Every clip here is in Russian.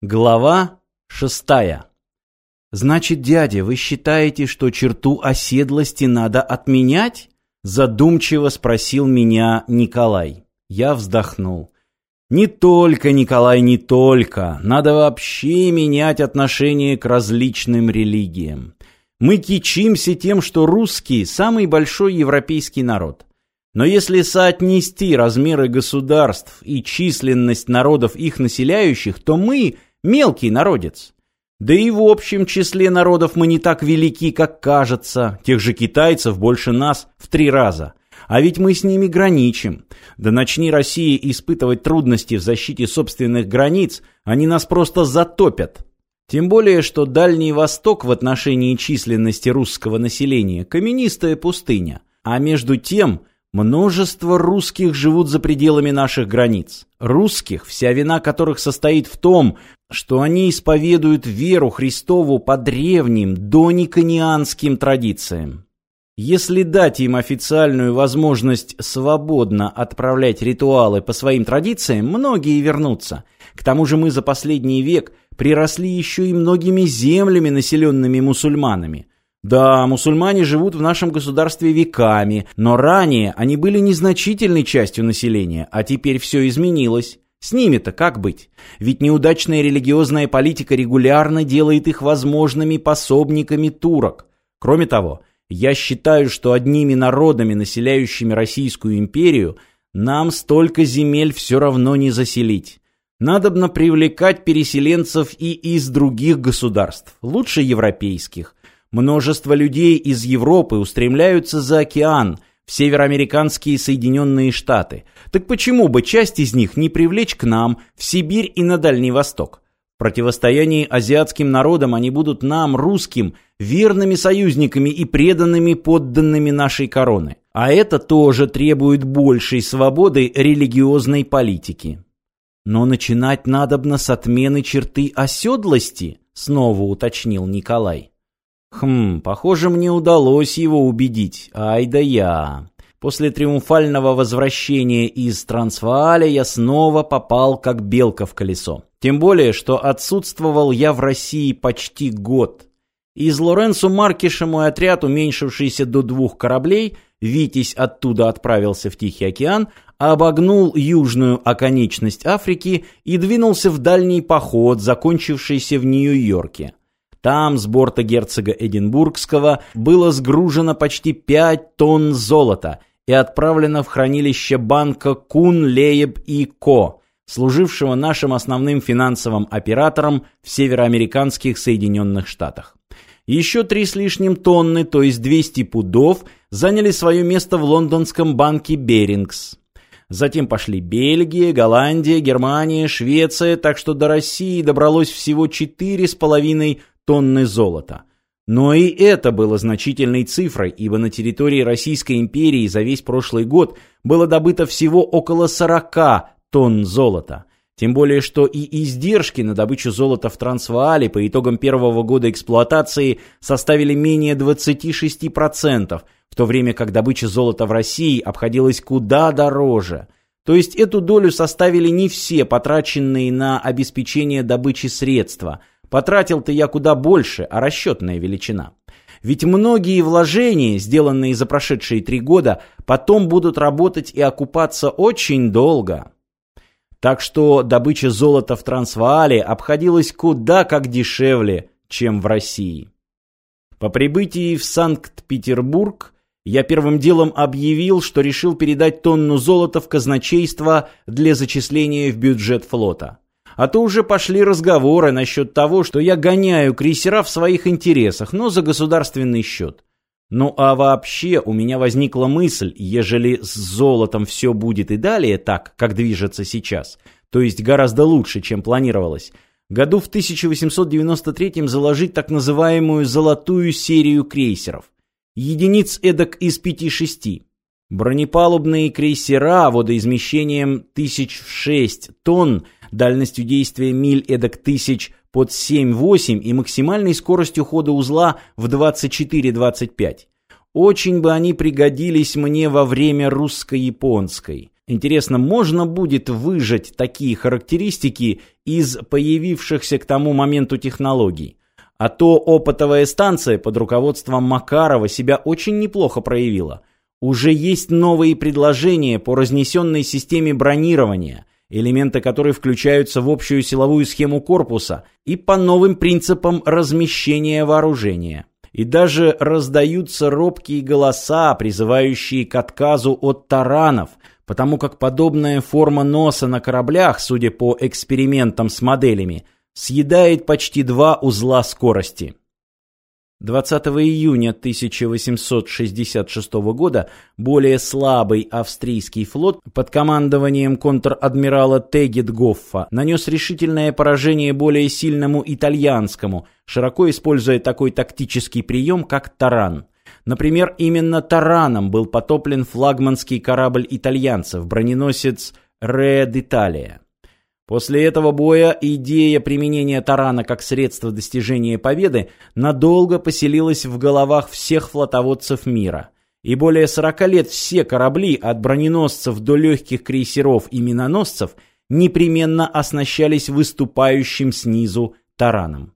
Глава шестая. «Значит, дядя, вы считаете, что черту оседлости надо отменять?» Задумчиво спросил меня Николай. Я вздохнул. «Не только, Николай, не только. Надо вообще менять отношение к различным религиям. Мы кичимся тем, что русский – самый большой европейский народ. Но если соотнести размеры государств и численность народов их населяющих, то мы – Мелкий народец. Да и в общем числе народов мы не так велики, как кажется. Тех же китайцев больше нас в три раза. А ведь мы с ними граничим. Да начни Россия испытывать трудности в защите собственных границ, они нас просто затопят. Тем более, что Дальний Восток в отношении численности русского населения – каменистая пустыня. А между тем, Множество русских живут за пределами наших границ. Русских, вся вина которых состоит в том, что они исповедуют веру Христову по древним, дониконианским традициям. Если дать им официальную возможность свободно отправлять ритуалы по своим традициям, многие вернутся. К тому же мы за последний век приросли еще и многими землями, населенными мусульманами – да, мусульмане живут в нашем государстве веками, но ранее они были незначительной частью населения, а теперь все изменилось. С ними-то как быть? Ведь неудачная религиозная политика регулярно делает их возможными пособниками турок. Кроме того, я считаю, что одними народами, населяющими Российскую империю, нам столько земель все равно не заселить. Надобно привлекать переселенцев и из других государств, лучше европейских, Множество людей из Европы устремляются за океан, в североамериканские Соединенные Штаты. Так почему бы часть из них не привлечь к нам, в Сибирь и на Дальний Восток? В противостоянии азиатским народам они будут нам, русским, верными союзниками и преданными подданными нашей короны. А это тоже требует большей свободы религиозной политики. Но начинать надобно с отмены черты оседлости, снова уточнил Николай. Хм, похоже, мне удалось его убедить. Ай да я. После триумфального возвращения из Трансвааля я снова попал как белка в колесо. Тем более, что отсутствовал я в России почти год. Из Лоренцо Маркиша мой отряд, уменьшившийся до двух кораблей, Витязь оттуда отправился в Тихий океан, обогнул южную оконечность Африки и двинулся в дальний поход, закончившийся в Нью-Йорке. Там с борта герцога Эдинбургского было сгружено почти 5 тонн золота и отправлено в хранилище банка Кун, Лееб и Ко, служившего нашим основным финансовым оператором в североамериканских Соединенных Штатах. Еще три с лишним тонны, то есть 200 пудов, заняли свое место в лондонском банке Берингс. Затем пошли Бельгия, Голландия, Германия, Швеция, так что до России добралось всего четыре с половиной тонны золота. Но и это было значительной цифрой, ибо на территории Российской империи за весь прошлый год было добыто всего около 40 тонн золота. Тем более, что и издержки на добычу золота в Трансваале по итогам первого года эксплуатации составили менее 26%, в то время как добыча золота в России обходилась куда дороже. То есть эту долю составили не все потраченные на обеспечение добычи средства – Потратил-то я куда больше, а расчетная величина. Ведь многие вложения, сделанные за прошедшие три года, потом будут работать и окупаться очень долго. Так что добыча золота в Трансваале обходилась куда как дешевле, чем в России. По прибытии в Санкт-Петербург я первым делом объявил, что решил передать тонну золота в казначейство для зачисления в бюджет флота. А то уже пошли разговоры насчет того, что я гоняю крейсера в своих интересах, но за государственный счет. Ну а вообще у меня возникла мысль, ежели с золотом все будет и далее так, как движется сейчас, то есть гораздо лучше, чем планировалось, году в 1893 заложить так называемую «золотую серию крейсеров». Единиц эдак из 5-6. Бронепалубные крейсера водоизмещением тысяч в 6 тонн дальностью действия миль эдак тысяч под 7-8 и максимальной скоростью хода узла в 24-25. Очень бы они пригодились мне во время русско-японской. Интересно, можно будет выжать такие характеристики из появившихся к тому моменту технологий? А то опытовая станция под руководством Макарова себя очень неплохо проявила. Уже есть новые предложения по разнесенной системе бронирования, элементы которой включаются в общую силовую схему корпуса и по новым принципам размещения вооружения. И даже раздаются робкие голоса, призывающие к отказу от таранов – потому как подобная форма носа на кораблях, судя по экспериментам с моделями, съедает почти два узла скорости. 20 июня 1866 года более слабый австрийский флот под командованием контр-адмирала Тегетгоффа нанес решительное поражение более сильному итальянскому, широко используя такой тактический прием, как таран – Например, именно тараном был потоплен флагманский корабль итальянцев, броненосец «Ре d'Italia». После этого боя идея применения тарана как средство достижения победы надолго поселилась в головах всех флотоводцев мира. И более 40 лет все корабли, от броненосцев до легких крейсеров и миноносцев, непременно оснащались выступающим снизу тараном.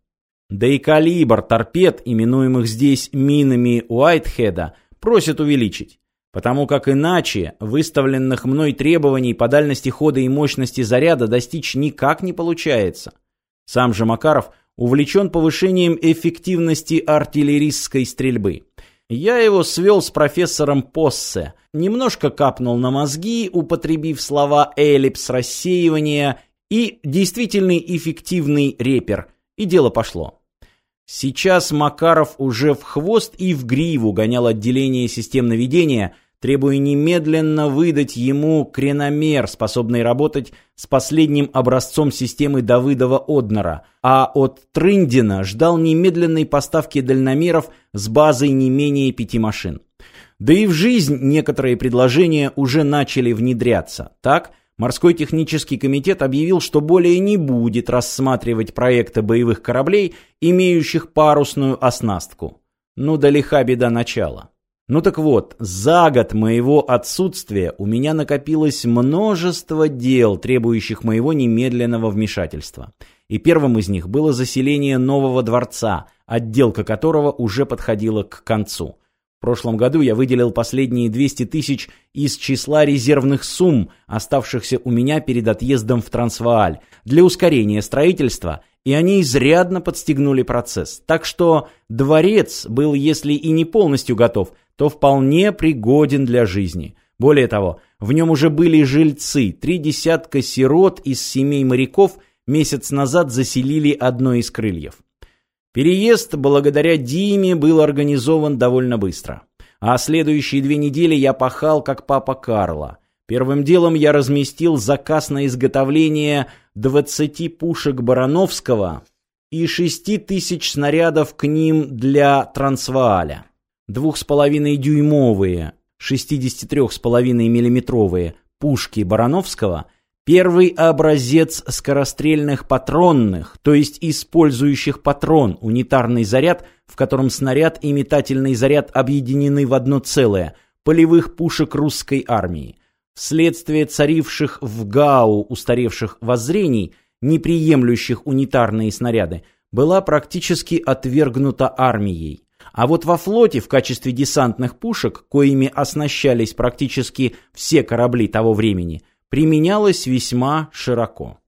Да и калибр торпед, именуемых здесь минами Уайтхеда, просят увеличить. Потому как иначе выставленных мной требований по дальности хода и мощности заряда достичь никак не получается. Сам же Макаров увлечен повышением эффективности артиллерийской стрельбы. Я его свел с профессором Поссе, немножко капнул на мозги, употребив слова эллипс рассеивания и действительный эффективный репер, и дело пошло. Сейчас Макаров уже в хвост и в гриву гонял отделение систем наведения, требуя немедленно выдать ему креномер, способный работать с последним образцом системы Давыдова-Однера, а от Трындина ждал немедленной поставки дальномеров с базой не менее пяти машин. Да и в жизнь некоторые предложения уже начали внедряться. Так, Морской технический комитет объявил, что более не будет рассматривать проекты боевых кораблей, имеющих парусную оснастку. Ну да лиха беда начала. Ну так вот, за год моего отсутствия у меня накопилось множество дел, требующих моего немедленного вмешательства. И первым из них было заселение нового дворца, отделка которого уже подходила к концу. В прошлом году я выделил последние 200 тысяч из числа резервных сумм, оставшихся у меня перед отъездом в Трансвааль, для ускорения строительства, и они изрядно подстегнули процесс. Так что дворец был, если и не полностью готов, то вполне пригоден для жизни. Более того, в нем уже были жильцы, три десятка сирот из семей моряков месяц назад заселили одно из крыльев. Переезд благодаря Диме был организован довольно быстро. А следующие две недели я пахал, как папа Карла. Первым делом я разместил заказ на изготовление 20 пушек Барановского и 6 тысяч снарядов к ним для Трансвааля. Двух с половиной дюймовые, 63,5 миллиметровые пушки Барановского – Первый образец скорострельных патронных, то есть использующих патрон, унитарный заряд, в котором снаряд и метательный заряд объединены в одно целое, полевых пушек русской армии. Вследствие царивших в ГАУ устаревших воззрений, неприемлющих унитарные снаряды, была практически отвергнута армией. А вот во флоте в качестве десантных пушек, коими оснащались практически все корабли того времени – применялось весьма широко.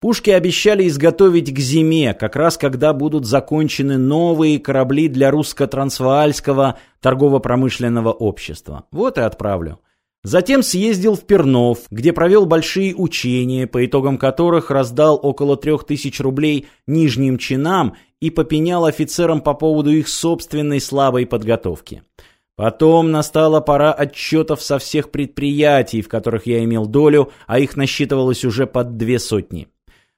Пушки обещали изготовить к зиме, как раз когда будут закончены новые корабли для русско-трансваальского торгово-промышленного общества. Вот и отправлю. Затем съездил в Пернов, где провел большие учения, по итогам которых раздал около трех тысяч рублей нижним чинам и попенял офицерам по поводу их собственной слабой подготовки. Потом настала пора отчетов со всех предприятий, в которых я имел долю, а их насчитывалось уже под две сотни.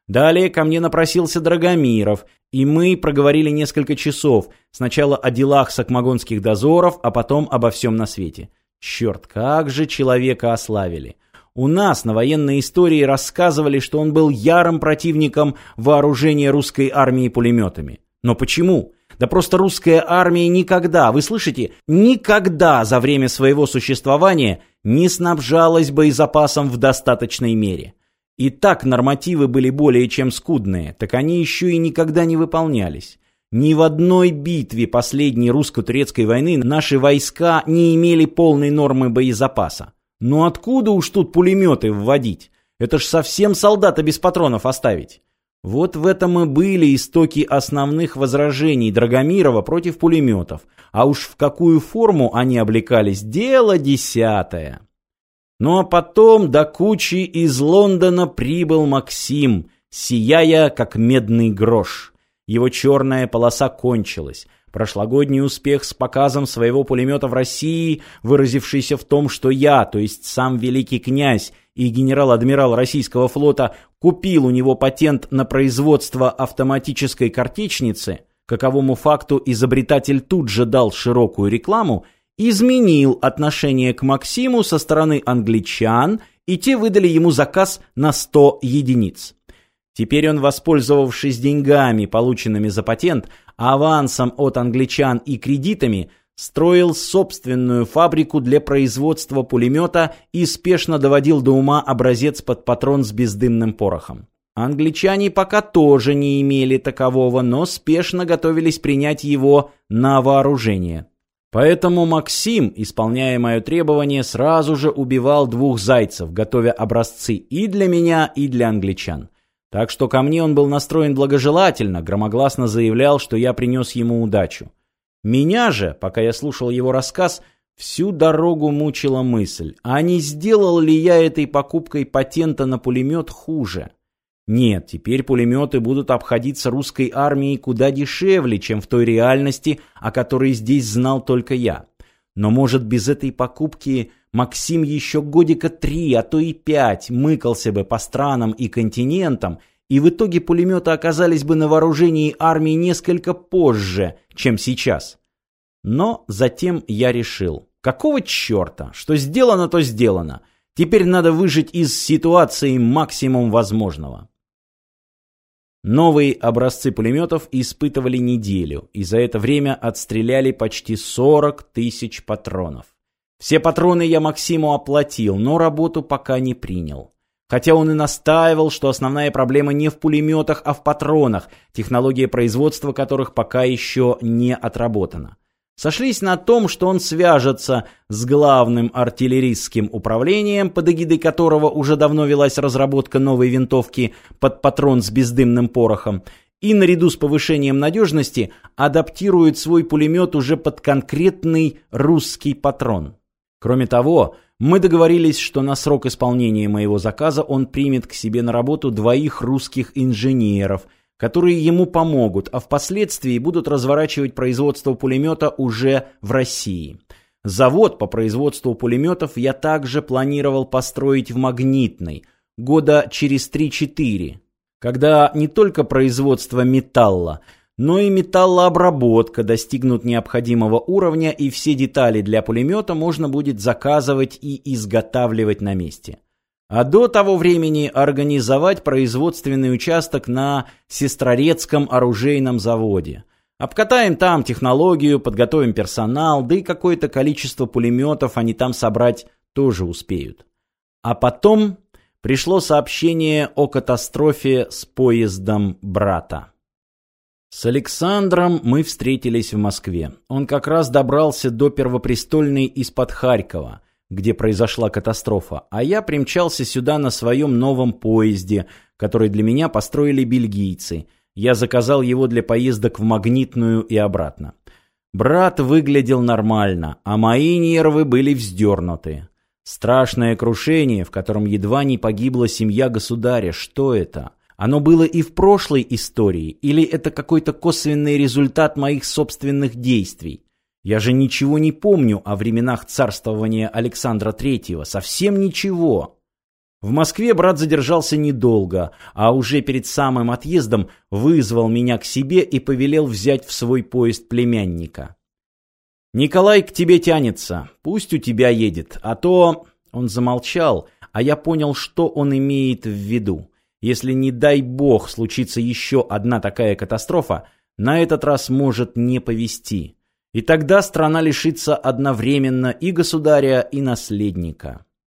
Далее ко мне напросился Драгомиров, и мы проговорили несколько часов, сначала о делах сакмагонских дозоров, а потом обо всем на свете. Черт, как же человека ославили. У нас на военной истории рассказывали, что он был ярым противником вооружения русской армии пулеметами. Но почему? Да просто русская армия никогда, вы слышите, никогда за время своего существования не снабжалась боезапасом в достаточной мере. И так нормативы были более чем скудные, так они еще и никогда не выполнялись. Ни в одной битве последней русско-турецкой войны наши войска не имели полной нормы боезапаса. Но откуда уж тут пулеметы вводить? Это ж совсем солдата без патронов оставить. Вот в этом и были истоки основных возражений Драгомирова против пулеметов. А уж в какую форму они облекались, дело десятое. Ну а потом до кучи из Лондона прибыл Максим, сияя как медный грош. Его черная полоса кончилась. Прошлогодний успех с показом своего пулемета в России, выразившийся в том, что я, то есть сам великий князь и генерал-адмирал российского флота, купил у него патент на производство автоматической картечницы, каковому факту изобретатель тут же дал широкую рекламу, изменил отношение к Максиму со стороны англичан, и те выдали ему заказ на 100 единиц. Теперь он, воспользовавшись деньгами, полученными за патент, авансом от англичан и кредитами, строил собственную фабрику для производства пулемета и спешно доводил до ума образец под патрон с бездымным порохом. Англичане пока тоже не имели такового, но спешно готовились принять его на вооружение. Поэтому Максим, исполняя мое требование, сразу же убивал двух зайцев, готовя образцы и для меня, и для англичан. Так что ко мне он был настроен благожелательно, громогласно заявлял, что я принес ему удачу. Меня же, пока я слушал его рассказ, всю дорогу мучила мысль, а не сделал ли я этой покупкой патента на пулемет хуже? Нет, теперь пулеметы будут обходиться русской армией куда дешевле, чем в той реальности, о которой здесь знал только я. Но может без этой покупки Максим еще годика три, а то и пять мыкался бы по странам и континентам, и в итоге пулеметы оказались бы на вооружении армии несколько позже, чем сейчас. Но затем я решил, какого черта, что сделано, то сделано. Теперь надо выжить из ситуации максимум возможного. Новые образцы пулеметов испытывали неделю, и за это время отстреляли почти 40 тысяч патронов. Все патроны я Максиму оплатил, но работу пока не принял. Хотя он и настаивал, что основная проблема не в пулеметах, а в патронах, технология производства которых пока еще не отработана. Сошлись на том, что он свяжется с главным артиллерийским управлением, под эгидой которого уже давно велась разработка новой винтовки под патрон с бездымным порохом, и наряду с повышением надежности адаптирует свой пулемет уже под конкретный русский патрон. Кроме того, мы договорились, что на срок исполнения моего заказа он примет к себе на работу двоих русских инженеров, которые ему помогут, а впоследствии будут разворачивать производство пулемета уже в России. Завод по производству пулеметов я также планировал построить в Магнитной, года через 3-4, когда не только производство металла, но и металлообработка достигнут необходимого уровня, и все детали для пулемета можно будет заказывать и изготавливать на месте. А до того времени организовать производственный участок на Сестрорецком оружейном заводе. Обкатаем там технологию, подготовим персонал, да и какое-то количество пулеметов они там собрать тоже успеют. А потом пришло сообщение о катастрофе с поездом брата. С Александром мы встретились в Москве. Он как раз добрался до Первопрестольной из-под Харькова, где произошла катастрофа, а я примчался сюда на своем новом поезде, который для меня построили бельгийцы. Я заказал его для поездок в Магнитную и обратно. Брат выглядел нормально, а мои нервы были вздернуты. Страшное крушение, в котором едва не погибла семья государя. Что это? Оно было и в прошлой истории, или это какой-то косвенный результат моих собственных действий? Я же ничего не помню о временах царствования Александра Третьего, совсем ничего. В Москве брат задержался недолго, а уже перед самым отъездом вызвал меня к себе и повелел взять в свой поезд племянника. «Николай к тебе тянется, пусть у тебя едет, а то...» Он замолчал, а я понял, что он имеет в виду. Если, не дай бог, случится еще одна такая катастрофа, на этот раз может не повести. И тогда страна лишится одновременно и государя, и наследника.